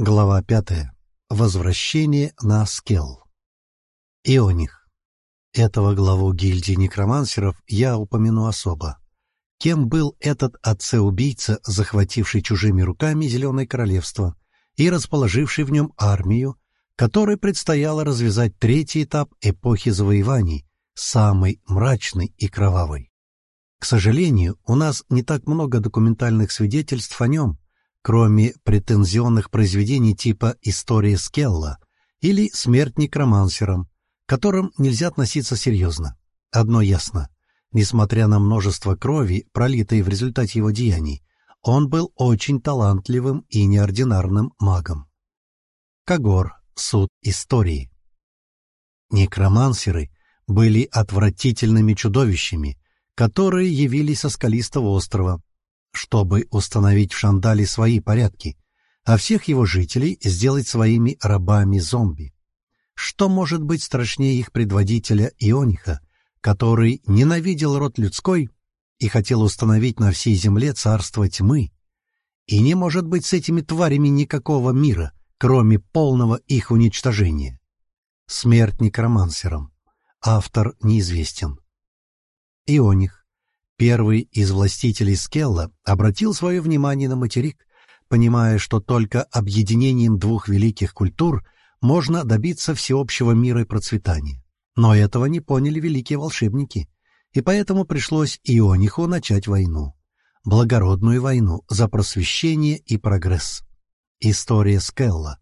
Глава пятая. Возвращение на Скелл. Ионих. Этого главу гильдии некромансеров я упомяну особо. Кем был этот отце-убийца, захвативший чужими руками Зеленое Королевство и расположивший в нем армию, которой предстояло развязать третий этап эпохи завоеваний, самый мрачный и кровавый. К сожалению, у нас не так много документальных свидетельств о нем, кроме претензионных произведений типа «История Скелла» или «Смерть некромансером», к которым нельзя относиться серьезно. Одно ясно. Несмотря на множество крови, пролитой в результате его деяний, он был очень талантливым и неординарным магом. Кагор. Суд истории. Некромансеры были отвратительными чудовищами, которые явились со скалистого острова, чтобы установить в Шандале свои порядки, а всех его жителей сделать своими рабами-зомби. Что может быть страшнее их предводителя Иониха, который ненавидел род людской и хотел установить на всей земле царство тьмы? И не может быть с этими тварями никакого мира, кроме полного их уничтожения. Смерть некромансерам. Автор неизвестен. Ионих Первый из властителей Скелла обратил свое внимание на материк, понимая, что только объединением двух великих культур можно добиться всеобщего мира и процветания. Но этого не поняли великие волшебники, и поэтому пришлось Иониху начать войну. Благородную войну за просвещение и прогресс. История Скелла.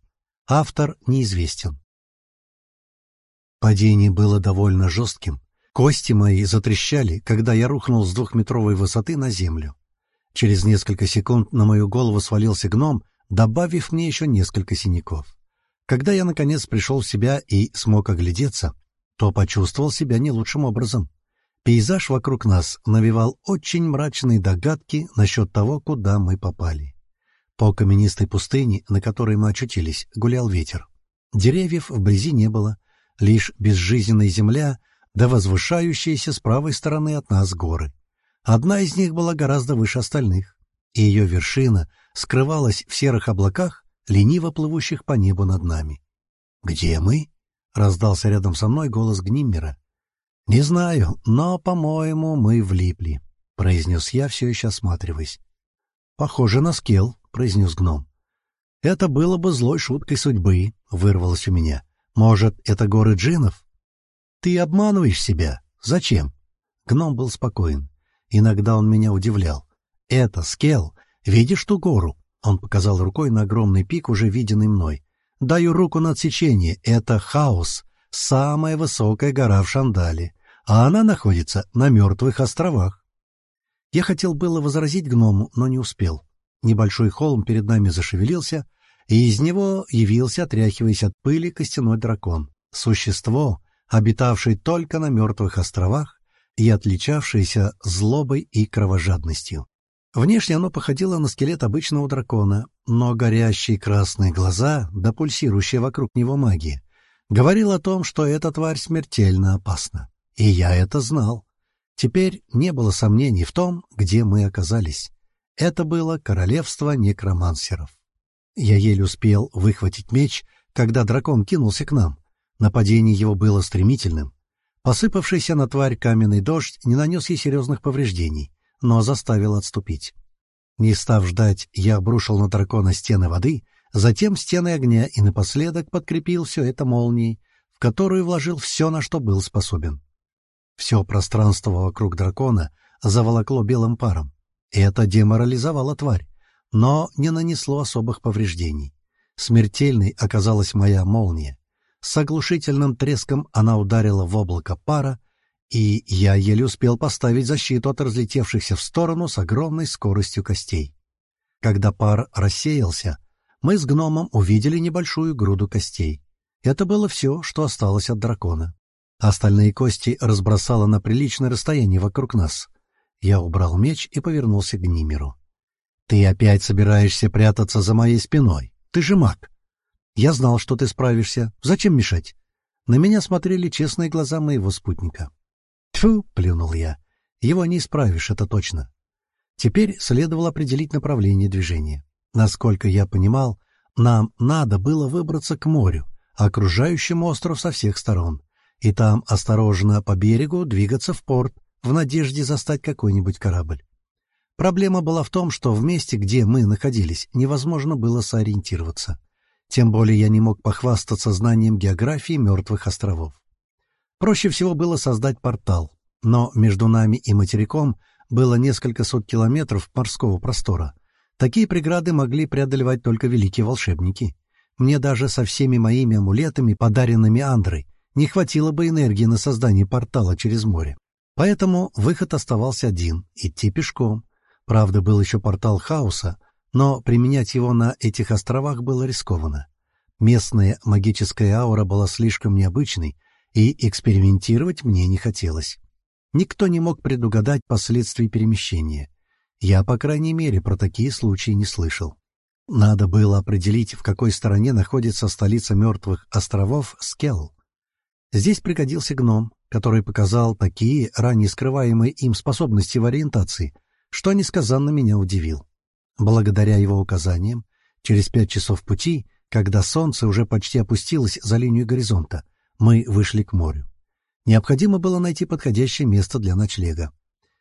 Автор неизвестен. Падение было довольно жестким, Кости мои затрещали, когда я рухнул с двухметровой высоты на землю. Через несколько секунд на мою голову свалился гном, добавив мне еще несколько синяков. Когда я, наконец, пришел в себя и смог оглядеться, то почувствовал себя не лучшим образом. Пейзаж вокруг нас навевал очень мрачные догадки насчет того, куда мы попали. По каменистой пустыне, на которой мы очутились, гулял ветер. Деревьев вблизи не было, лишь безжизненная земля — да возвышающиеся с правой стороны от нас горы. Одна из них была гораздо выше остальных, и ее вершина скрывалась в серых облаках, лениво плывущих по небу над нами. «Где мы?» — раздался рядом со мной голос Гниммера. «Не знаю, но, по-моему, мы влипли», — произнес я, все еще осматриваясь. «Похоже на скел», — произнес гном. «Это было бы злой шуткой судьбы», — вырвалось у меня. «Может, это горы джинов?» Ты обманываешь себя. Зачем? Гном был спокоен. Иногда он меня удивлял. Это скел. Видишь ту гору? Он показал рукой на огромный пик, уже виденный мной. Даю руку на отсечение. Это хаос. Самая высокая гора в Шандале. А она находится на мертвых островах. Я хотел было возразить гному, но не успел. Небольшой холм перед нами зашевелился, и из него явился, отряхиваясь от пыли, костяной дракон. Существо, обитавший только на мертвых островах и отличавшийся злобой и кровожадностью. Внешне оно походило на скелет обычного дракона, но горящие красные глаза, да вокруг него магия, говорил о том, что эта тварь смертельно опасна. И я это знал. Теперь не было сомнений в том, где мы оказались. Это было королевство некромансеров. Я еле успел выхватить меч, когда дракон кинулся к нам. Нападение его было стремительным. Посыпавшийся на тварь каменный дождь не нанес ей серьезных повреждений, но заставил отступить. Не став ждать, я обрушил на дракона стены воды, затем стены огня и напоследок подкрепил все это молнией, в которую вложил все, на что был способен. Все пространство вокруг дракона заволокло белым паром. Это деморализовало тварь, но не нанесло особых повреждений. Смертельной оказалась моя молния. С оглушительным треском она ударила в облако пара, и я еле успел поставить защиту от разлетевшихся в сторону с огромной скоростью костей. Когда пар рассеялся, мы с гномом увидели небольшую груду костей. Это было все, что осталось от дракона. Остальные кости разбросало на приличное расстояние вокруг нас. Я убрал меч и повернулся к Нимеру. — Ты опять собираешься прятаться за моей спиной? Ты же маг. Я знал, что ты справишься. Зачем мешать? На меня смотрели честные глаза моего спутника. Тьфу, плюнул я. Его не исправишь, это точно. Теперь следовало определить направление движения. Насколько я понимал, Нам надо было выбраться к морю, окружающему остров со всех сторон, и там осторожно по берегу двигаться в порт в надежде застать какой-нибудь корабль. Проблема была в том, что в месте, где мы находились, невозможно было сориентироваться. Тем более я не мог похвастаться знанием географии мертвых островов. Проще всего было создать портал, но между нами и материком было несколько сот километров морского простора. Такие преграды могли преодолевать только великие волшебники. Мне даже со всеми моими амулетами, подаренными Андрой, не хватило бы энергии на создание портала через море. Поэтому выход оставался один — идти пешком. Правда, был еще портал хаоса, но применять его на этих островах было рискованно. Местная магическая аура была слишком необычной, и экспериментировать мне не хотелось. Никто не мог предугадать последствий перемещения. Я, по крайней мере, про такие случаи не слышал. Надо было определить, в какой стороне находится столица мертвых островов Скелл. Здесь пригодился гном, который показал такие ранее скрываемые им способности в ориентации, что несказанно меня удивил. Благодаря его указаниям, через пять часов пути, когда солнце уже почти опустилось за линию горизонта, мы вышли к морю. Необходимо было найти подходящее место для ночлега.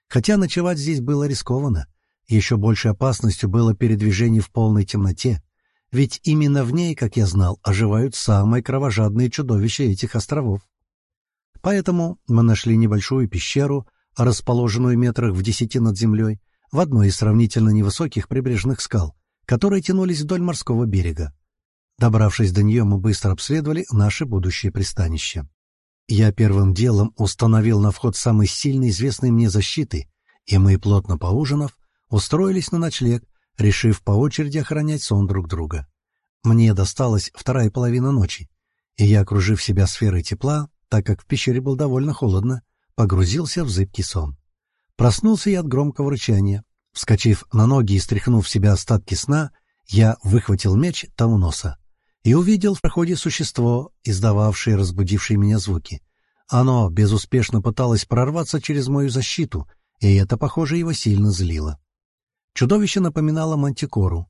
Хотя ночевать здесь было рискованно. Еще большей опасностью было передвижение в полной темноте, ведь именно в ней, как я знал, оживают самые кровожадные чудовища этих островов. Поэтому мы нашли небольшую пещеру, расположенную метрах в десяти над землей, в одной из сравнительно невысоких прибрежных скал, которые тянулись вдоль морского берега. Добравшись до нее, мы быстро обследовали наше будущее пристанище. Я первым делом установил на вход самый сильный известный мне защиты, и мы, плотно поужинав, устроились на ночлег, решив по очереди охранять сон друг друга. Мне досталась вторая половина ночи, и я, окружив себя сферой тепла, так как в пещере было довольно холодно, погрузился в зыбкий сон. Проснулся я от громкого рычания. Вскочив на ноги и стряхнув в себя остатки сна, я выхватил меч Тауноса и увидел в проходе существо, издававшее разбудившие меня звуки. Оно безуспешно пыталось прорваться через мою защиту, и это, похоже, его сильно злило. Чудовище напоминало мантикору,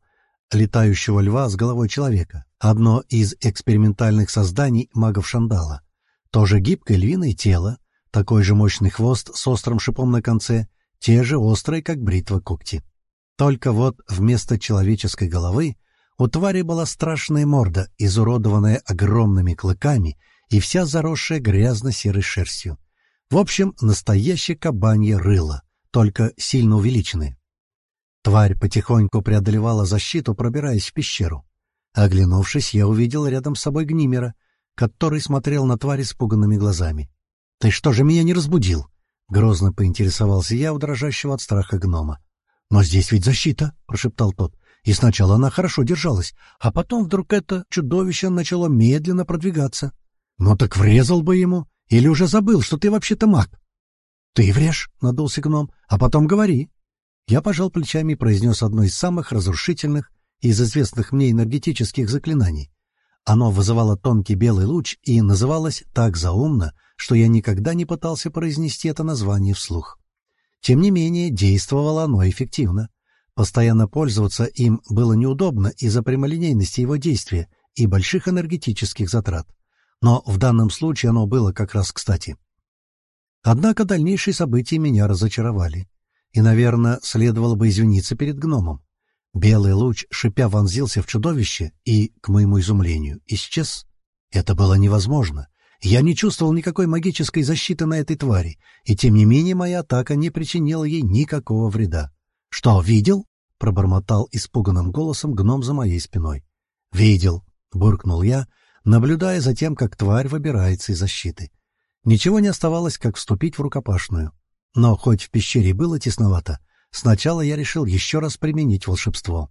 летающего льва с головой человека, одно из экспериментальных созданий магов Шандала. Тоже гибкое львиное тело, такой же мощный хвост с острым шипом на конце, те же острые, как бритва, когти. Только вот вместо человеческой головы у твари была страшная морда, изуродованная огромными клыками и вся заросшая грязно-серой шерстью. В общем, настоящее кабанье рыло, только сильно увеличенное. Тварь потихоньку преодолевала защиту, пробираясь в пещеру. Оглянувшись, я увидел рядом с собой Гнимера, который смотрел на тварь испуганными глазами. — Ты что же меня не разбудил? — грозно поинтересовался я у дрожащего от страха гнома. — Но здесь ведь защита, — прошептал тот. И сначала она хорошо держалась, а потом вдруг это чудовище начало медленно продвигаться. Ну так врезал бы ему, или уже забыл, что ты вообще-то маг. — Ты врежь, — надулся гном, — а потом говори. Я пожал плечами и произнес одно из самых разрушительных из известных мне энергетических заклинаний. Оно вызывало тонкий белый луч и называлось так заумно, что я никогда не пытался произнести это название вслух. Тем не менее, действовало оно эффективно. Постоянно пользоваться им было неудобно из-за прямолинейности его действия и больших энергетических затрат. Но в данном случае оно было как раз кстати. Однако дальнейшие события меня разочаровали. И, наверное, следовало бы извиниться перед гномом. Белый луч, шипя, вонзился в чудовище и, к моему изумлению, исчез. Это было невозможно. Я не чувствовал никакой магической защиты на этой твари, и тем не менее моя атака не причинила ей никакого вреда. «Что, видел?» — пробормотал испуганным голосом гном за моей спиной. «Видел», — буркнул я, наблюдая за тем, как тварь выбирается из защиты. Ничего не оставалось, как вступить в рукопашную. Но хоть в пещере было тесновато, сначала я решил еще раз применить волшебство.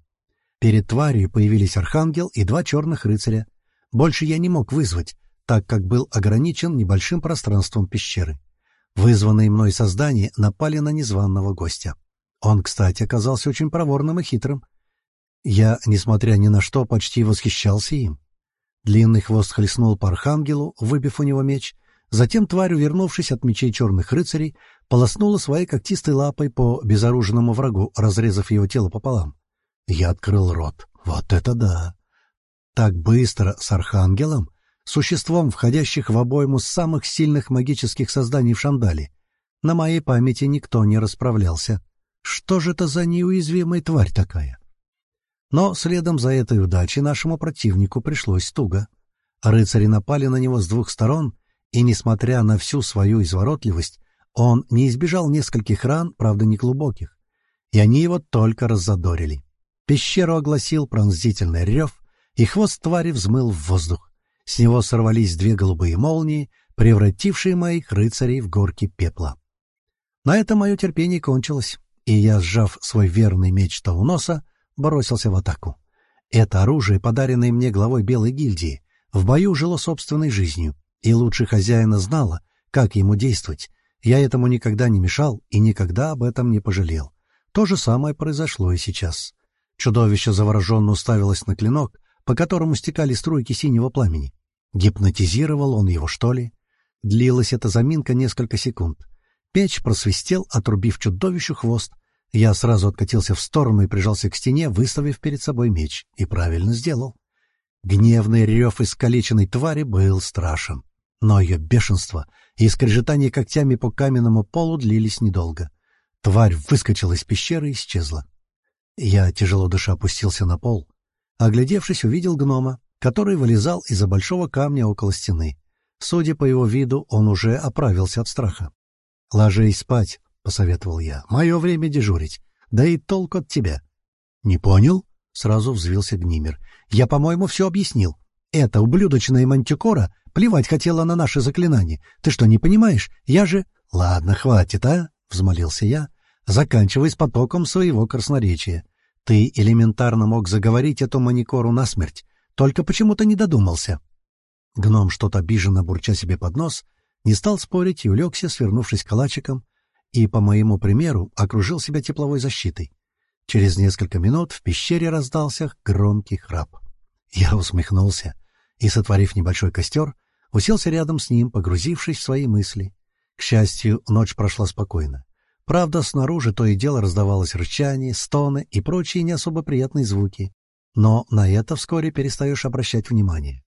Перед тварью появились архангел и два черных рыцаря. Больше я не мог вызвать, так как был ограничен небольшим пространством пещеры. Вызванные мной создания напали на незваного гостя. Он, кстати, оказался очень проворным и хитрым. Я, несмотря ни на что, почти восхищался им. Длинный хвост хлестнул по архангелу, выбив у него меч. Затем тварь, увернувшись от мечей черных рыцарей, полоснула своей когтистой лапой по безоружному врагу, разрезав его тело пополам. Я открыл рот. Вот это да! Так быстро с Архангелом, существом, входящих в обойму самых сильных магических созданий в Шандале, на моей памяти никто не расправлялся. Что же это за неуязвимая тварь такая? Но следом за этой удачей нашему противнику пришлось туго. Рыцари напали на него с двух сторон, и, несмотря на всю свою изворотливость, он не избежал нескольких ран, правда, не глубоких, и они его только раззадорили. Пещеру огласил пронзительный рев, и хвост твари взмыл в воздух. С него сорвались две голубые молнии, превратившие моих рыцарей в горки пепла. На этом мое терпение кончилось, и я, сжав свой верный меч Тауноса, бросился в атаку. Это оружие, подаренное мне главой Белой гильдии, в бою жило собственной жизнью, и лучше хозяина знала, как ему действовать. Я этому никогда не мешал и никогда об этом не пожалел. То же самое произошло и сейчас. Чудовище завороженно уставилось на клинок, по которому стекали струйки синего пламени. Гипнотизировал он его, что ли? Длилась эта заминка несколько секунд. Печь просвистел, отрубив чудовищу хвост. Я сразу откатился в сторону и прижался к стене, выставив перед собой меч. И правильно сделал. Гневный рев искалеченной твари был страшен. Но ее бешенство и скрежетание когтями по каменному полу длились недолго. Тварь выскочила из пещеры и исчезла. Я, тяжело дыша, опустился на пол. Оглядевшись, увидел гнома, который вылезал из-за большого камня около стены. Судя по его виду, он уже оправился от страха. — Ложись спать, — посоветовал я. — Мое время дежурить. Да и толк от тебя. — Не понял? — сразу взвился Гнимер. — Я, по-моему, все объяснил. Эта ублюдочная мантикора плевать хотела на наши заклинания. Ты что, не понимаешь? Я же... — Ладно, хватит, а? — взмолился я, заканчивая с потоком своего красноречия. Ты элементарно мог заговорить эту маникору насмерть, только почему-то не додумался. Гном, что-то обиженно бурча себе под нос, не стал спорить и улегся, свернувшись калачиком, и, по моему примеру, окружил себя тепловой защитой. Через несколько минут в пещере раздался громкий храп. Я усмехнулся и, сотворив небольшой костер, уселся рядом с ним, погрузившись в свои мысли. К счастью, ночь прошла спокойно. Правда, снаружи то и дело раздавалось рычание, стоны и прочие не особо приятные звуки. Но на это вскоре перестаешь обращать внимание.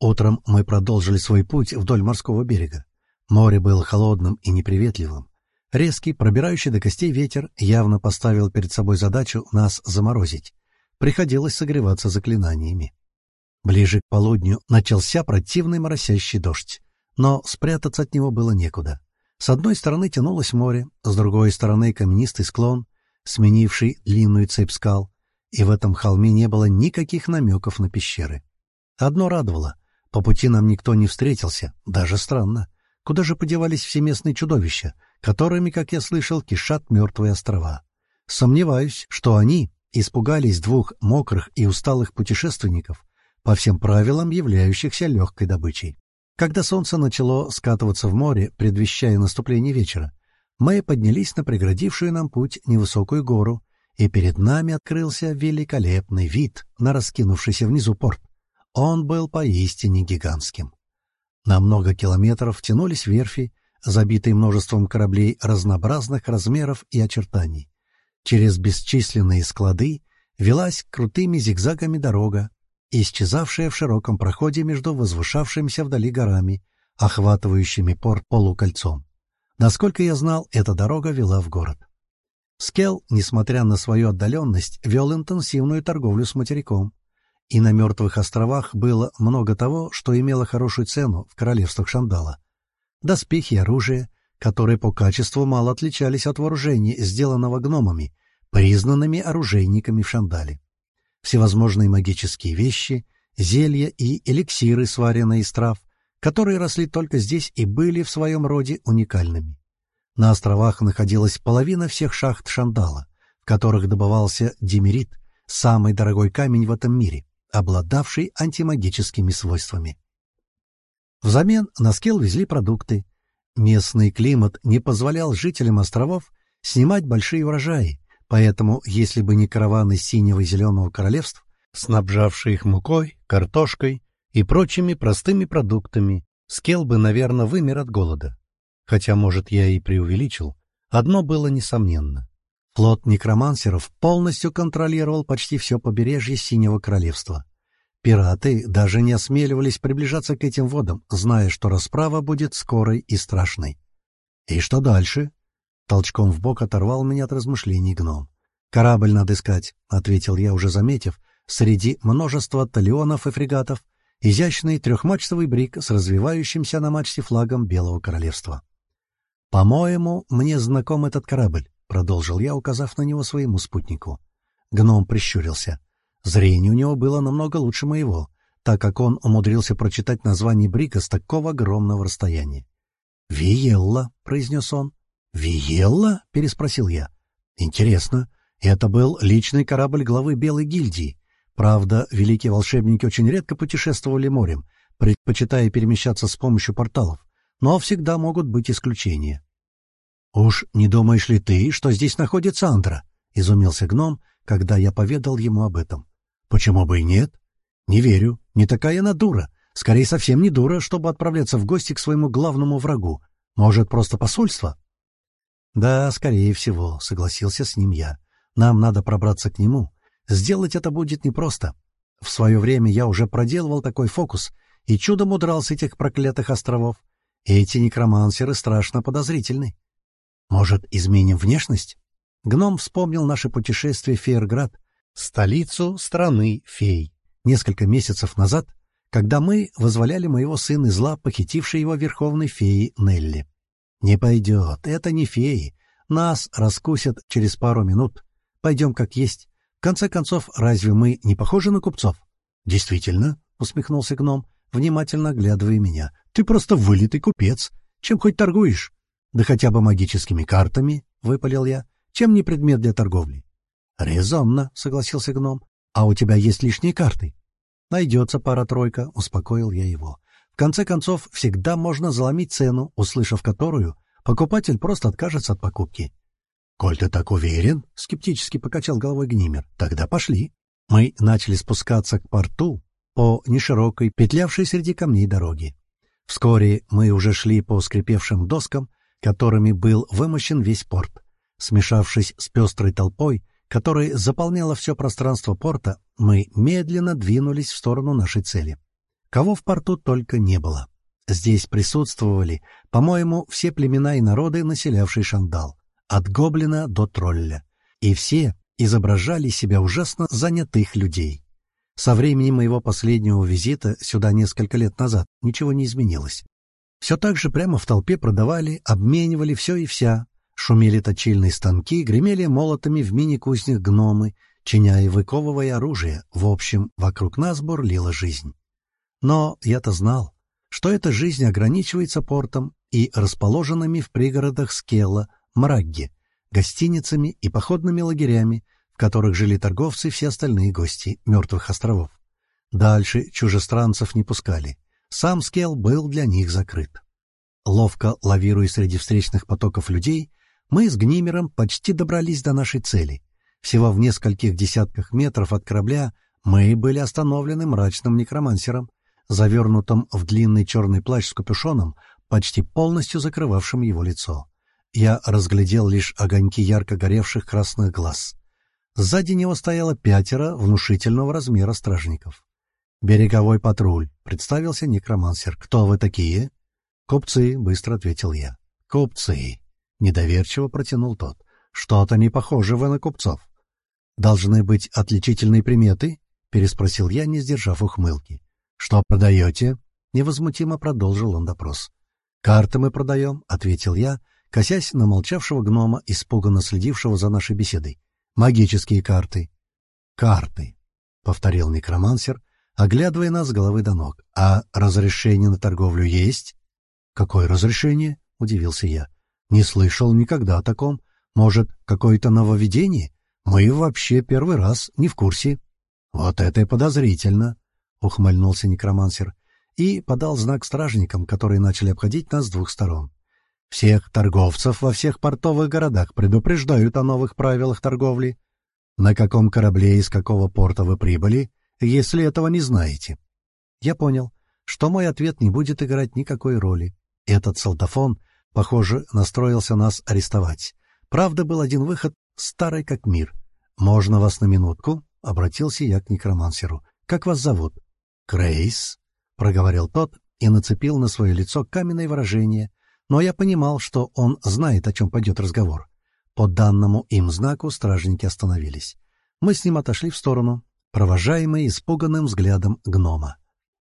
Утром мы продолжили свой путь вдоль морского берега. Море было холодным и неприветливым. Резкий, пробирающий до костей ветер явно поставил перед собой задачу нас заморозить. Приходилось согреваться заклинаниями. Ближе к полудню начался противный моросящий дождь, но спрятаться от него было некуда. С одной стороны тянулось море, с другой стороны каменистый склон, сменивший длинную цепь скал, и в этом холме не было никаких намеков на пещеры. Одно радовало — по пути нам никто не встретился, даже странно. Куда же подевались все местные чудовища, которыми, как я слышал, кишат мертвые острова? Сомневаюсь, что они испугались двух мокрых и усталых путешественников, по всем правилам являющихся легкой добычей. Когда солнце начало скатываться в море, предвещая наступление вечера, мы поднялись на преградившую нам путь невысокую гору, и перед нами открылся великолепный вид на раскинувшийся внизу порт. Он был поистине гигантским. На много километров тянулись верфи, забитые множеством кораблей разнообразных размеров и очертаний. Через бесчисленные склады велась крутыми зигзагами дорога, исчезавшая в широком проходе между возвышавшимися вдали горами, охватывающими порт полукольцом. Насколько я знал, эта дорога вела в город. Скелл, несмотря на свою отдаленность, вел интенсивную торговлю с материком. И на мертвых островах было много того, что имело хорошую цену в королевствах Шандала. Доспехи и оружие, которые по качеству мало отличались от вооружения, сделанного гномами, признанными оружейниками в Шандале всевозможные магические вещи, зелья и эликсиры, сваренные из трав, которые росли только здесь и были в своем роде уникальными. На островах находилась половина всех шахт Шандала, в которых добывался демерит, самый дорогой камень в этом мире, обладавший антимагическими свойствами. Взамен на скел везли продукты. Местный климат не позволял жителям островов снимать большие урожаи, Поэтому, если бы не караваны синего и зеленого королевств, снабжавшие их мукой, картошкой и прочими простыми продуктами, Скел бы, наверное, вымер от голода. Хотя, может, я и преувеличил. Одно было несомненно. Флот некромансеров полностью контролировал почти все побережье Синего Королевства. Пираты даже не осмеливались приближаться к этим водам, зная, что расправа будет скорой и страшной. «И что дальше?» Толчком в бок оторвал меня от размышлений гном. «Корабль надо искать», — ответил я, уже заметив, среди множества талионов и фрегатов, изящный трехмачтовый брик с развивающимся на мачте флагом Белого Королевства. «По-моему, мне знаком этот корабль», — продолжил я, указав на него своему спутнику. Гном прищурился. Зрение у него было намного лучше моего, так как он умудрился прочитать название Брика с такого огромного расстояния. «Виелла», — произнес он. «Виелла?» — переспросил я. «Интересно. Это был личный корабль главы Белой гильдии. Правда, великие волшебники очень редко путешествовали морем, предпочитая перемещаться с помощью порталов, но всегда могут быть исключения». «Уж не думаешь ли ты, что здесь находится Андра?» — изумился гном, когда я поведал ему об этом. Почему бы и нет? Не верю. Не такая она дура. Скорее, совсем не дура, чтобы отправляться в гости к своему главному врагу. Может, просто посольство? Да, скорее всего, согласился с ним я. Нам надо пробраться к нему. Сделать это будет непросто. В свое время я уже проделывал такой фокус и чудом удрал с этих проклятых островов. Эти некромансеры страшно подозрительны. Может, изменим внешность? Гном вспомнил наше путешествие в Фейерград столицу страны фей. Несколько месяцев назад, когда мы возволяли моего сына зла, похитившей его верховной феи Нелли. «Не пойдет, это не феи. Нас раскусят через пару минут. Пойдем как есть. В конце концов, разве мы не похожи на купцов?» «Действительно», — усмехнулся гном, внимательно оглядывая меня. «Ты просто вылитый купец. Чем хоть торгуешь?» «Да хотя бы магическими картами», — выпалил я. «Чем не предмет для торговли?» «Резонно», — согласился гном. «А у тебя есть лишние карты?» «Найдется пара-тройка», — успокоил я его. «В конце концов, всегда можно заломить цену, услышав которую, покупатель просто откажется от покупки». «Коль ты так уверен», — скептически покачал головой Гнимер, — «тогда пошли». Мы начали спускаться к порту по неширокой, петлявшей среди камней дороге. Вскоре мы уже шли по скрипевшим доскам, которыми был вымощен весь порт. Смешавшись с пестрой толпой, которой заполняло все пространство порта, мы медленно двинулись в сторону нашей цели. Кого в порту только не было. Здесь присутствовали, по-моему, все племена и народы, населявшие Шандал, от гоблина до тролля, и все изображали себя ужасно занятых людей. Со времени моего последнего визита сюда несколько лет назад ничего не изменилось. Все так же прямо в толпе продавали, обменивали все и вся, Шумели точильные станки, гремели молотами в мини-кузнях гномы, чиня и выковывая оружие. В общем, вокруг нас бурлила жизнь. Но я-то знал, что эта жизнь ограничивается портом и расположенными в пригородах Скелла, Мрагги, гостиницами и походными лагерями, в которых жили торговцы и все остальные гости мертвых островов. Дальше чужестранцев не пускали. Сам Скелл был для них закрыт. Ловко лавируя среди встречных потоков людей, мы с Гнимером почти добрались до нашей цели. Всего в нескольких десятках метров от корабля мы были остановлены мрачным некромансером, завернутым в длинный черный плащ с капюшоном, почти полностью закрывавшим его лицо. Я разглядел лишь огоньки ярко горевших красных глаз. Сзади него стояло пятеро внушительного размера стражников. «Береговой патруль», — представился некромансер. «Кто вы такие?» «Купцы», — быстро ответил я. «Купцы», Недоверчиво протянул тот. «Что-то не похоже вы на купцов». «Должны быть отличительные приметы?» — переспросил я, не сдержав ухмылки. «Что продаете?» — невозмутимо продолжил он допрос. «Карты мы продаем», — ответил я, косясь на молчавшего гнома, испуганно следившего за нашей беседой. «Магические карты». «Карты», — повторил некромансер, оглядывая нас с головы до ног. «А разрешение на торговлю есть?» «Какое разрешение?» — удивился я. Не слышал никогда о таком. Может, какое-то нововведение? Мы вообще первый раз не в курсе. Вот это и подозрительно, — ухмыльнулся некромансер и подал знак стражникам, которые начали обходить нас с двух сторон. Всех торговцев во всех портовых городах предупреждают о новых правилах торговли. На каком корабле из какого порта вы прибыли, если этого не знаете? Я понял, что мой ответ не будет играть никакой роли. Этот солдафон Похоже, настроился нас арестовать. Правда, был один выход, старой как мир. «Можно вас на минутку?» — обратился я к некромансеру. «Как вас зовут?» «Крейс», — проговорил тот и нацепил на свое лицо каменное выражение, но я понимал, что он знает, о чем пойдет разговор. По данному им знаку стражники остановились. Мы с ним отошли в сторону, провожаемые испуганным взглядом гнома.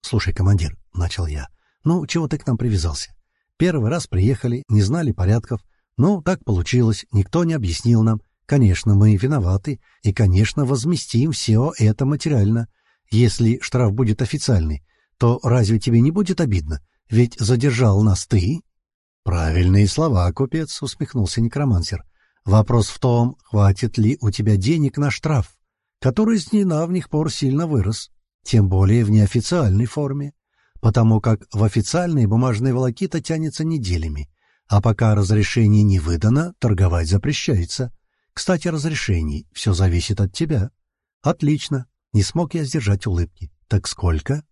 «Слушай, командир», — начал я, — «ну, чего ты к нам привязался? Первый раз приехали, не знали порядков. Ну, так получилось, никто не объяснил нам. Конечно, мы виноваты, и, конечно, возместим все это материально. Если штраф будет официальный, то разве тебе не будет обидно? Ведь задержал нас ты. Правильные слова, купец, усмехнулся некромансер. Вопрос в том, хватит ли у тебя денег на штраф, который с недавних пор сильно вырос, тем более в неофициальной форме, потому как в официальной бумажной волокита тянется неделями, а пока разрешение не выдано, торговать запрещается. Кстати, разрешений, все зависит от тебя. Отлично, не смог я сдержать улыбки. Так сколько?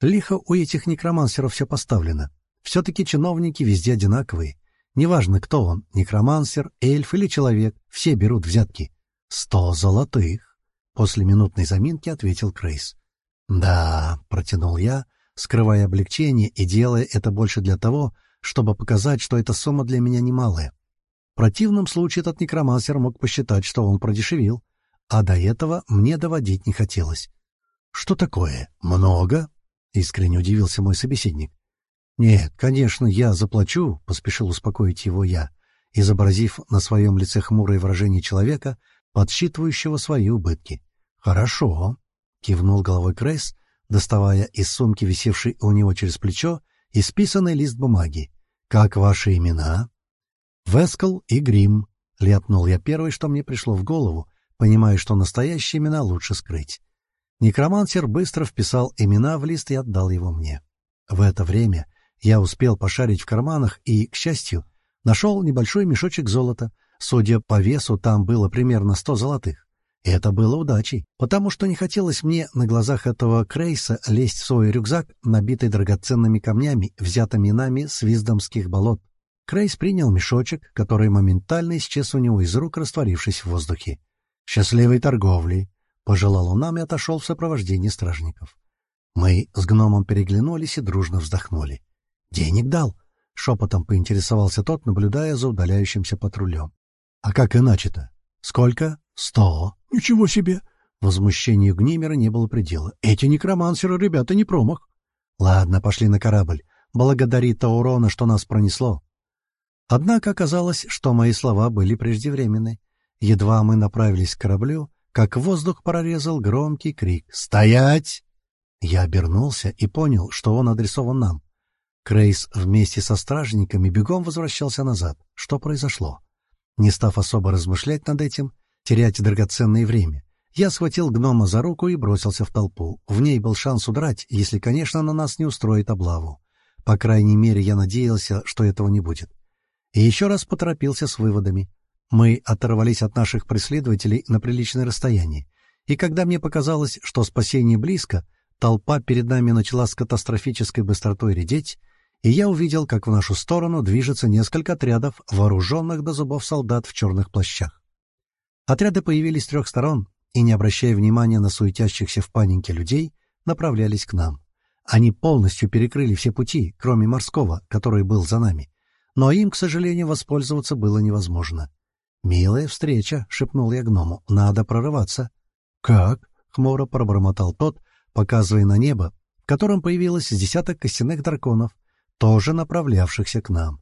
Лихо у этих некромансеров все поставлено. Все-таки чиновники везде одинаковые. Неважно, кто он, некромансер, эльф или человек, все берут взятки. Сто золотых. После минутной заминки ответил Крейс. «Да», — протянул я, скрывая облегчение и делая это больше для того, чтобы показать, что эта сумма для меня немалая. В противном случае этот некромансер мог посчитать, что он продешевил, а до этого мне доводить не хотелось. «Что такое? Много?» — искренне удивился мой собеседник. «Нет, конечно, я заплачу», — поспешил успокоить его я, изобразив на своем лице хмурое выражение человека, подсчитывающего свои убытки. «Хорошо», — кивнул головой Крейс, доставая из сумки, висевшей у него через плечо, исписанный лист бумаги. «Как ваши имена?» «Вескал и Грим», — ляпнул я первое, что мне пришло в голову, понимая, что настоящие имена лучше скрыть. Некромансер быстро вписал имена в лист и отдал его мне. В это время я успел пошарить в карманах и, к счастью, нашел небольшой мешочек золота. Судя по весу, там было примерно сто золотых. И это было удачей, потому что не хотелось мне на глазах этого Крейса лезть в свой рюкзак, набитый драгоценными камнями, взятыми нами с виздомских болот. Крейс принял мешочек, который моментально исчез у него из рук, растворившись в воздухе. «Счастливой торговли!» — пожелал он нам и отошел в сопровождении стражников. Мы с гномом переглянулись и дружно вздохнули. «Денег дал!» — шепотом поинтересовался тот, наблюдая за удаляющимся патрулем. «А как иначе-то? Сколько?» «Сто!» «Ничего себе!» Возмущению Гнимера не было предела. «Эти некромансеры, ребята, не промах!» «Ладно, пошли на корабль. Благодари Таурона, что нас пронесло». Однако оказалось, что мои слова были преждевременны. Едва мы направились к кораблю, как воздух прорезал громкий крик «Стоять!». Я обернулся и понял, что он адресован нам. Крейс вместе со стражниками бегом возвращался назад. Что произошло? Не став особо размышлять над этим, терять драгоценное время. Я схватил гнома за руку и бросился в толпу. В ней был шанс удрать, если, конечно, на нас не устроит облаву. По крайней мере, я надеялся, что этого не будет. И еще раз поторопился с выводами. Мы оторвались от наших преследователей на приличное расстояние. И когда мне показалось, что спасение близко, толпа перед нами начала с катастрофической быстротой редеть, и я увидел, как в нашу сторону движется несколько отрядов вооруженных до зубов солдат в черных плащах. Отряды появились с трех сторон и, не обращая внимания на суетящихся в панике людей, направлялись к нам. Они полностью перекрыли все пути, кроме морского, который был за нами. Но им, к сожалению, воспользоваться было невозможно. «Милая встреча», — шепнул я гному, — «надо прорываться». «Как?» — хмуро пробормотал тот, показывая на небо, в котором появилось десяток костяных драконов, тоже направлявшихся к нам.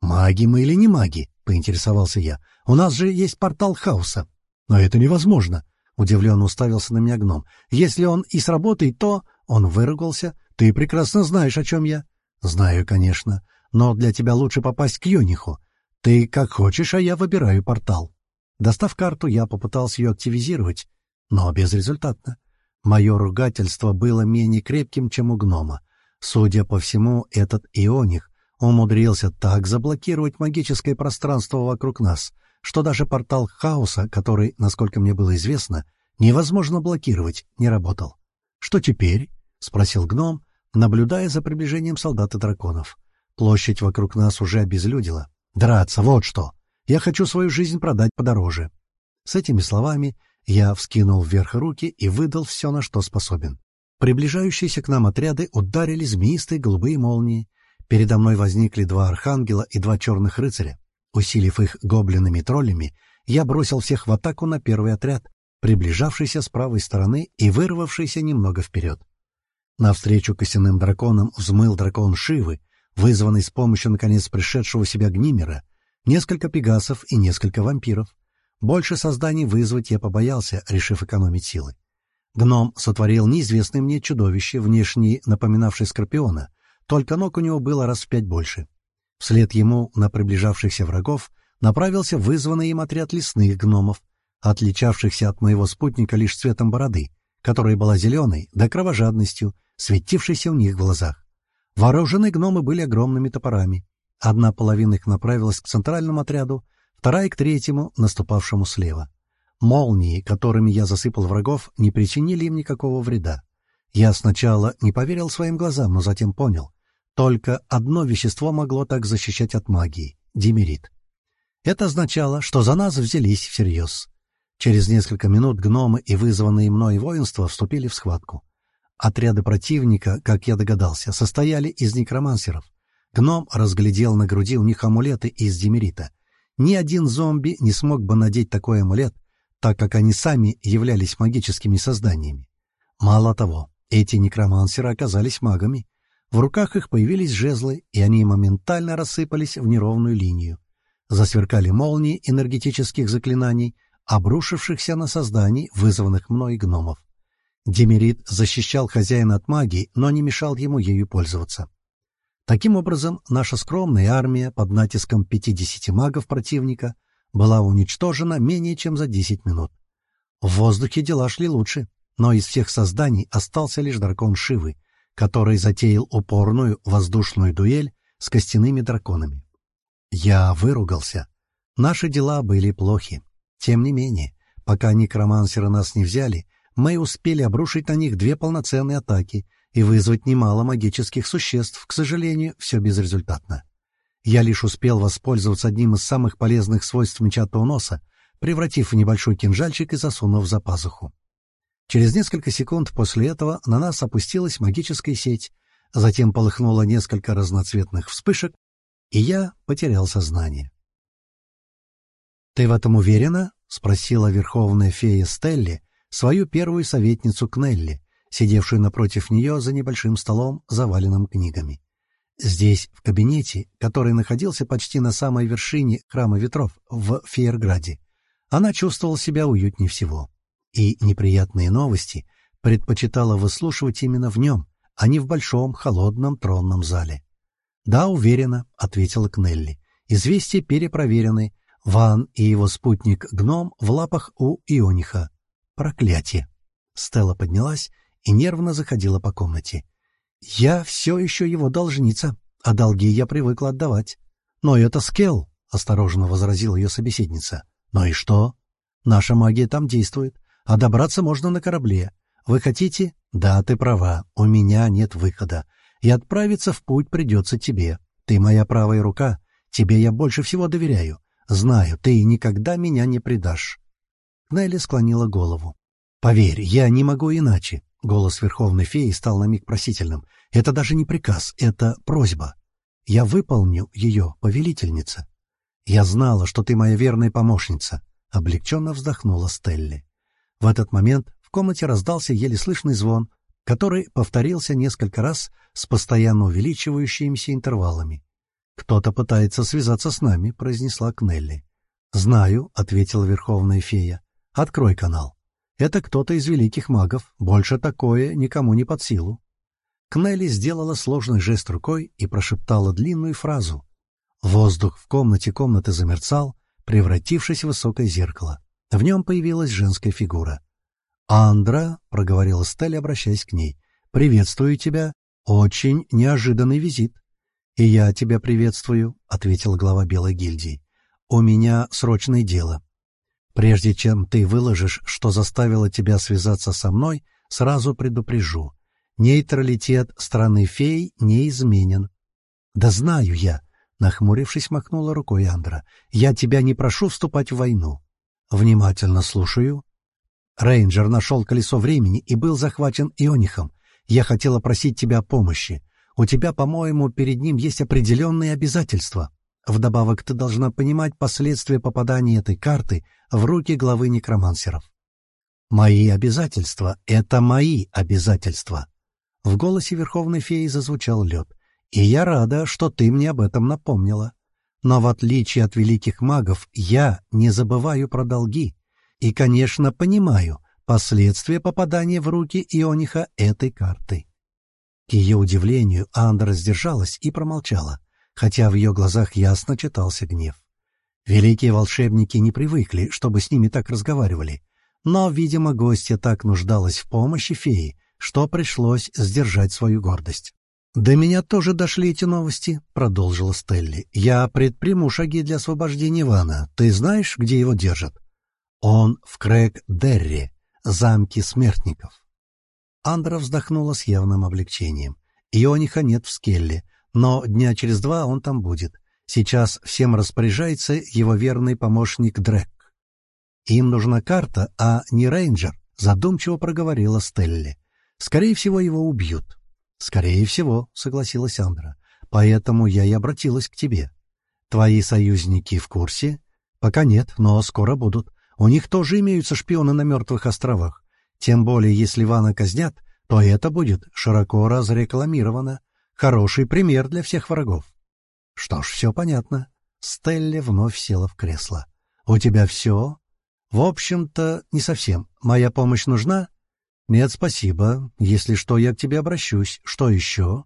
«Маги мы или не маги?» — поинтересовался я. «У нас же есть портал хаоса». «Но это невозможно», — удивленно уставился на меня гном. «Если он и сработает, то...» Он выругался. «Ты прекрасно знаешь, о чем я». «Знаю, конечно. Но для тебя лучше попасть к Йониху. Ты как хочешь, а я выбираю портал». Достав карту, я попытался ее активизировать, но безрезультатно. Мое ругательство было менее крепким, чем у гнома. Судя по всему, этот Ионих умудрился так заблокировать магическое пространство вокруг нас, что даже портал хаоса, который, насколько мне было известно, невозможно блокировать, не работал. «Что теперь?» — спросил гном, наблюдая за приближением солдат и драконов. Площадь вокруг нас уже обезлюдила. «Драться, вот что! Я хочу свою жизнь продать подороже». С этими словами я вскинул вверх руки и выдал все, на что способен. Приближающиеся к нам отряды ударили змеистые голубые молнии. Передо мной возникли два архангела и два черных рыцаря. Усилив их гоблинами-троллями, я бросил всех в атаку на первый отряд, приближавшийся с правой стороны и вырвавшийся немного вперед. Навстречу костяным драконам взмыл дракон Шивы, вызванный с помощью, наконец, пришедшего в себя Гнимера, несколько пегасов и несколько вампиров. Больше созданий вызвать я побоялся, решив экономить силы. Гном сотворил неизвестное мне чудовище, внешне напоминавшее скорпиона, только ног у него было раз в пять больше. Вслед ему на приближавшихся врагов направился вызванный им отряд лесных гномов, отличавшихся от моего спутника лишь цветом бороды, которая была зеленой, да кровожадностью, светившейся у них в глазах. Вооруженные гномы были огромными топорами. Одна половина их направилась к центральному отряду, вторая — к третьему, наступавшему слева. Молнии, которыми я засыпал врагов, не причинили им никакого вреда. Я сначала не поверил своим глазам, но затем понял. Только одно вещество могло так защищать от магии — димерит. Это означало, что за нас взялись всерьез. Через несколько минут гномы и вызванные мной воинства вступили в схватку. Отряды противника, как я догадался, состояли из некромансеров. Гном разглядел на груди у них амулеты из демерита. Ни один зомби не смог бы надеть такой амулет, так как они сами являлись магическими созданиями. Мало того, эти некромансеры оказались магами. В руках их появились жезлы, и они моментально рассыпались в неровную линию. Засверкали молнии энергетических заклинаний — обрушившихся на созданий, вызванных мной гномов. Демерит защищал хозяина от магии, но не мешал ему ею пользоваться. Таким образом, наша скромная армия под натиском 50 магов противника была уничтожена менее чем за 10 минут. В воздухе дела шли лучше, но из всех созданий остался лишь дракон Шивы, который затеял упорную воздушную дуэль с костяными драконами. Я выругался. Наши дела были плохи. Тем не менее, пока некромансеры нас не взяли, мы успели обрушить на них две полноценные атаки и вызвать немало магических существ, к сожалению, все безрезультатно. Я лишь успел воспользоваться одним из самых полезных свойств мечатого носа, превратив в небольшой кинжальчик и засунув за пазуху. Через несколько секунд после этого на нас опустилась магическая сеть, затем полыхнуло несколько разноцветных вспышек, и я потерял сознание. «Ты в этом уверена?» — спросила верховная фея Стелли, свою первую советницу Кнелли, сидевшую напротив нее за небольшим столом, заваленным книгами. Здесь, в кабинете, который находился почти на самой вершине Храма Ветров в Фейерграде, она чувствовала себя уютнее всего. И неприятные новости предпочитала выслушивать именно в нем, а не в большом холодном тронном зале. «Да, уверена», — ответила Кнелли. «Известия перепроверены, Ван и его спутник-гном в лапах у Иониха. Проклятие! Стелла поднялась и нервно заходила по комнате. «Я все еще его должница, а долги я привыкла отдавать». «Но это Скелл», — осторожно возразила ее собеседница. «Ну и что? Наша магия там действует, а добраться можно на корабле. Вы хотите? Да, ты права, у меня нет выхода. И отправиться в путь придется тебе. Ты моя правая рука, тебе я больше всего доверяю. Знаю, ты никогда меня не предашь. Нелли склонила голову. «Поверь, я не могу иначе». Голос Верховной Феи стал на миг просительным. «Это даже не приказ, это просьба. Я выполню ее, повелительница». «Я знала, что ты моя верная помощница», — облегченно вздохнула Стелли. В этот момент в комнате раздался еле слышный звон, который повторился несколько раз с постоянно увеличивающимися интервалами. «Кто-то пытается связаться с нами», — произнесла Кнелли. «Знаю», — ответила Верховная Фея. «Открой канал. Это кто-то из великих магов. Больше такое никому не под силу». Кнелли сделала сложный жест рукой и прошептала длинную фразу. Воздух в комнате комнаты замерцал, превратившись в высокое зеркало. В нем появилась женская фигура. «Андра», — проговорила Стелли, обращаясь к ней, — «приветствую тебя. Очень неожиданный визит». «И я тебя приветствую», — ответил глава Белой гильдии. «У меня срочное дело. Прежде чем ты выложишь, что заставило тебя связаться со мной, сразу предупрежу. Нейтралитет страны фей не изменен». «Да знаю я», Нахмурившись, махнула рукой Андра. «Я тебя не прошу вступать в войну». «Внимательно слушаю». Рейнджер нашел колесо времени и был захвачен Ионихом. Я хотела просить тебя о помощи. У тебя, по-моему, перед ним есть определенные обязательства. Вдобавок, ты должна понимать последствия попадания этой карты в руки главы некромансеров. «Мои обязательства — это мои обязательства!» В голосе Верховной Феи зазвучал лед. «И я рада, что ты мне об этом напомнила. Но в отличие от великих магов, я не забываю про долги. И, конечно, понимаю последствия попадания в руки Иониха этой карты». К ее удивлению, Андра сдержалась и промолчала, хотя в ее глазах ясно читался гнев. Великие волшебники не привыкли, чтобы с ними так разговаривали, но, видимо, гостья так нуждалась в помощи феи, что пришлось сдержать свою гордость. «До меня тоже дошли эти новости», — продолжила Стелли. «Я предприму шаги для освобождения Ивана. Ты знаешь, где его держат?» «Он в Крэк-Дерри, замке смертников». Андра вздохнула с явным облегчением. Иониха нет в Скелле, но дня через два он там будет. Сейчас всем распоряжается его верный помощник Дрек. «Им нужна карта, а не рейнджер», — задумчиво проговорила Стелли. «Скорее всего, его убьют». «Скорее всего», — согласилась Андра. «Поэтому я и обратилась к тебе. Твои союзники в курсе?» «Пока нет, но скоро будут. У них тоже имеются шпионы на мертвых островах. Тем более, если Ивана казнят, то это будет широко разрекламировано. Хороший пример для всех врагов». «Что ж, все понятно». Стелли вновь села в кресло. «У тебя все?» «В общем-то, не совсем. Моя помощь нужна?» «Нет, спасибо. Если что, я к тебе обращусь. Что еще?»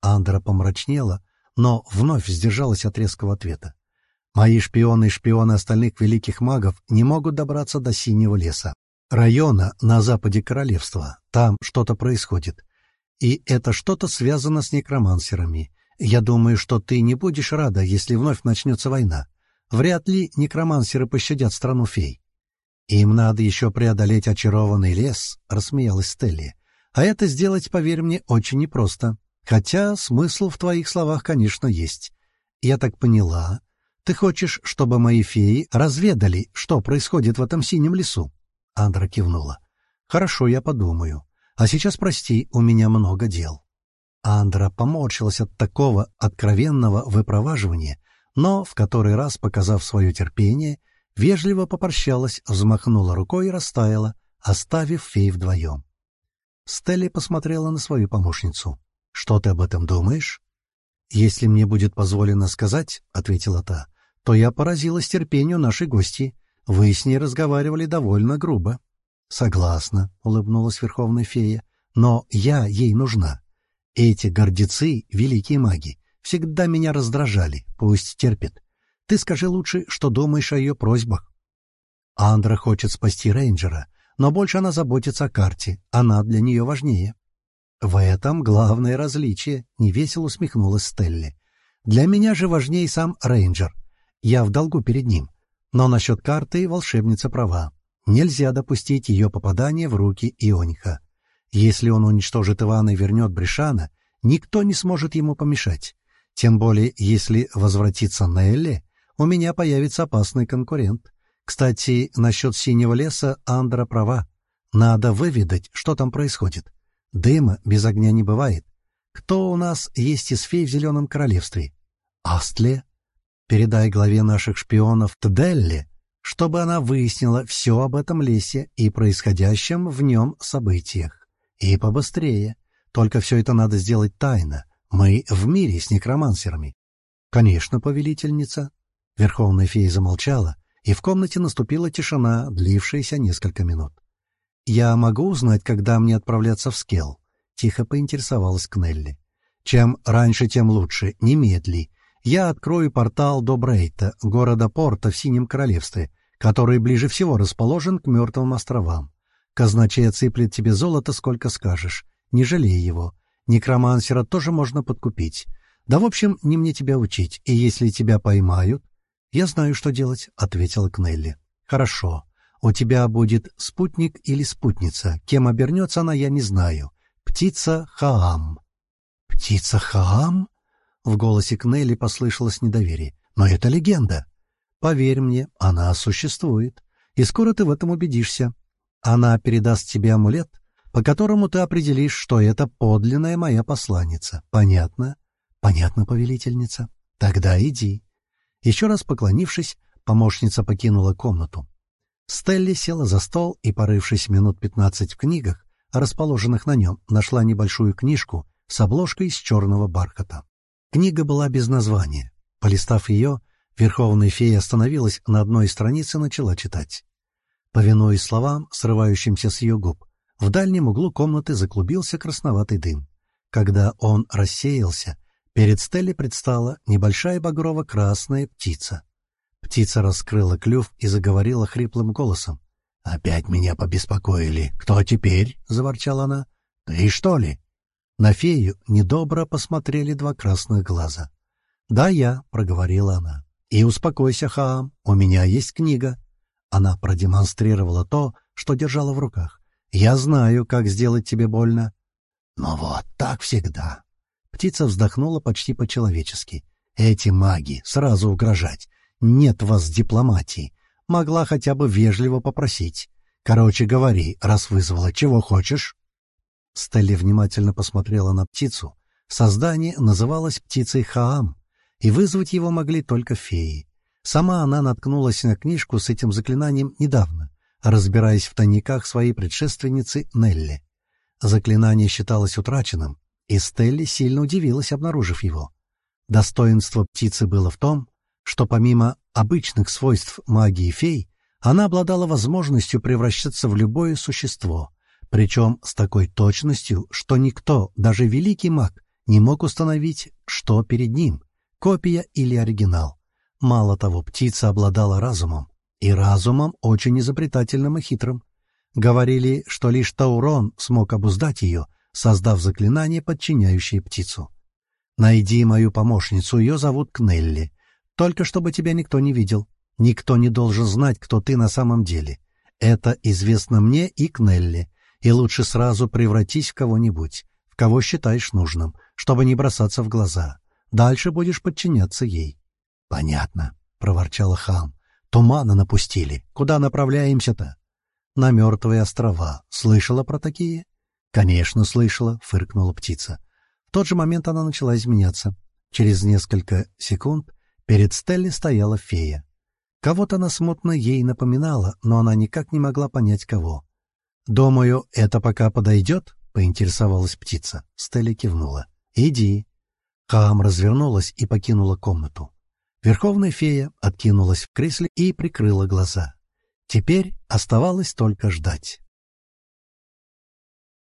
Андра помрачнела, но вновь сдержалась от резкого ответа. «Мои шпионы и шпионы остальных великих магов не могут добраться до Синего леса, района на западе королевства. Там что-то происходит. И это что-то связано с некромансерами. Я думаю, что ты не будешь рада, если вновь начнется война. Вряд ли некромансеры пощадят страну фей. «Им надо еще преодолеть очарованный лес», — рассмеялась Стелли. «А это сделать, поверь мне, очень непросто. Хотя смысл в твоих словах, конечно, есть. Я так поняла. Ты хочешь, чтобы мои феи разведали, что происходит в этом синем лесу?» Андра кивнула. «Хорошо, я подумаю. А сейчас, прости, у меня много дел». Андра поморщилась от такого откровенного выпроваживания, но, в который раз показав свое терпение, вежливо попрощалась, взмахнула рукой и растаяла, оставив фей вдвоем. Стелли посмотрела на свою помощницу. «Что ты об этом думаешь?» «Если мне будет позволено сказать», — ответила та, — «то я поразилась терпению нашей гости. Вы с ней разговаривали довольно грубо». «Согласна», — улыбнулась Верховная Фея, — «но я ей нужна. Эти гордецы, великие маги, всегда меня раздражали, пусть терпят. Ты скажи лучше, что думаешь о ее просьбах. Андра хочет спасти рейнджера, но больше она заботится о карте, она для нее важнее. В этом главное различие, — невесело усмехнулась Стелли. Для меня же важнее сам рейнджер. Я в долгу перед ним. Но насчет карты волшебница права. Нельзя допустить ее попадания в руки Иониха. Если он уничтожит Ивана и вернет Бришана, никто не сможет ему помешать. Тем более, если возвратится Нелли, у меня появится опасный конкурент. Кстати, насчет синего леса Андра права. Надо выведать, что там происходит. Дыма без огня не бывает. Кто у нас есть из фей в Зеленом Королевстве? Астле. Передай главе наших шпионов Тделле, чтобы она выяснила все об этом лесе и происходящем в нем событиях. И побыстрее. Только все это надо сделать тайно. Мы в мире с некромансерами. — Конечно, повелительница, Верховная фея замолчала, и в комнате наступила тишина, длившаяся несколько минут. «Я могу узнать, когда мне отправляться в Скелл?» — тихо поинтересовалась Кнелли. «Чем раньше, тем лучше. Немедли. Я открою портал до Брейта, города Порта в Синем Королевстве, который ближе всего расположен к Мертвым островам. Казначей отсыплет тебе золото, сколько скажешь. Не жалей его. Некромансера тоже можно подкупить. Да, в общем, не мне тебя учить, и если тебя поймают, «Я знаю, что делать», — ответила Кнелли. «Хорошо. У тебя будет спутник или спутница. Кем обернется она, я не знаю. Птица Хаам». «Птица Хаам?» В голосе Кнелли послышалось недоверие. «Но это легенда. Поверь мне, она существует, и скоро ты в этом убедишься. Она передаст тебе амулет, по которому ты определишь, что это подлинная моя посланница. Понятно? Понятно, повелительница? Тогда иди». Еще раз поклонившись, помощница покинула комнату. Стелли села за стол и, порывшись минут пятнадцать в книгах, расположенных на нем, нашла небольшую книжку с обложкой из черного бархата. Книга была без названия. Полистав ее, Верховная фея остановилась на одной странице и начала читать. Повинуясь словам, срывающимся с ее губ, в дальнем углу комнаты заклубился красноватый дым. Когда он рассеялся, перед Стелли предстала небольшая багрово-красная птица. Птица раскрыла клюв и заговорила хриплым голосом. «Опять меня побеспокоили. Кто теперь?» — заворчала она. «Ты что ли?» На фею недобро посмотрели два красных глаза. «Да, я», — проговорила она. «И успокойся, Хаам, у меня есть книга». Она продемонстрировала то, что держала в руках. «Я знаю, как сделать тебе больно». «Ну вот, так всегда». Птица вздохнула почти по-человечески. «Эти маги, сразу угрожать. Нет вас дипломатии могла хотя бы вежливо попросить. Короче, говори, раз вызвала, чего хочешь. Стелли внимательно посмотрела на птицу. Создание называлось птицей Хаам, и вызвать его могли только феи. Сама она наткнулась на книжку с этим заклинанием недавно, разбираясь в тайниках своей предшественницы Нелли. Заклинание считалось утраченным, и Стелли сильно удивилась, обнаружив его. Достоинство птицы было в том, что помимо обычных свойств магии фей, она обладала возможностью превращаться в любое существо, причем с такой точностью, что никто, даже великий маг, не мог установить, что перед ним — копия или оригинал. Мало того, птица обладала разумом, и разумом очень изобретательным и хитрым. Говорили, что лишь Таурон смог обуздать ее, создав заклинание, подчиняющее птицу. «Найди мою помощницу, ее зовут Кнелли. Только чтобы тебя никто не видел. Никто не должен знать, кто ты на самом деле. Это известно мне и Кнелли. И лучше сразу превратись в кого-нибудь, в кого считаешь нужным, чтобы не бросаться в глаза. Дальше будешь подчиняться ей. — Понятно, — проворчала хам. — Тумана напустили. Куда направляемся-то? — На мертвые острова. Слышала про такие? — Конечно, слышала, — фыркнула птица. В тот же момент она начала изменяться. Через несколько секунд Перед Стелли стояла фея. Кого-то она смутно ей напоминала, но она никак не могла понять, кого. «Думаю, это пока подойдет?» — поинтересовалась птица. Стелли кивнула. «Иди». Хаам развернулась и покинула комнату. Верховная фея откинулась в кресле и прикрыла глаза. Теперь оставалось только ждать.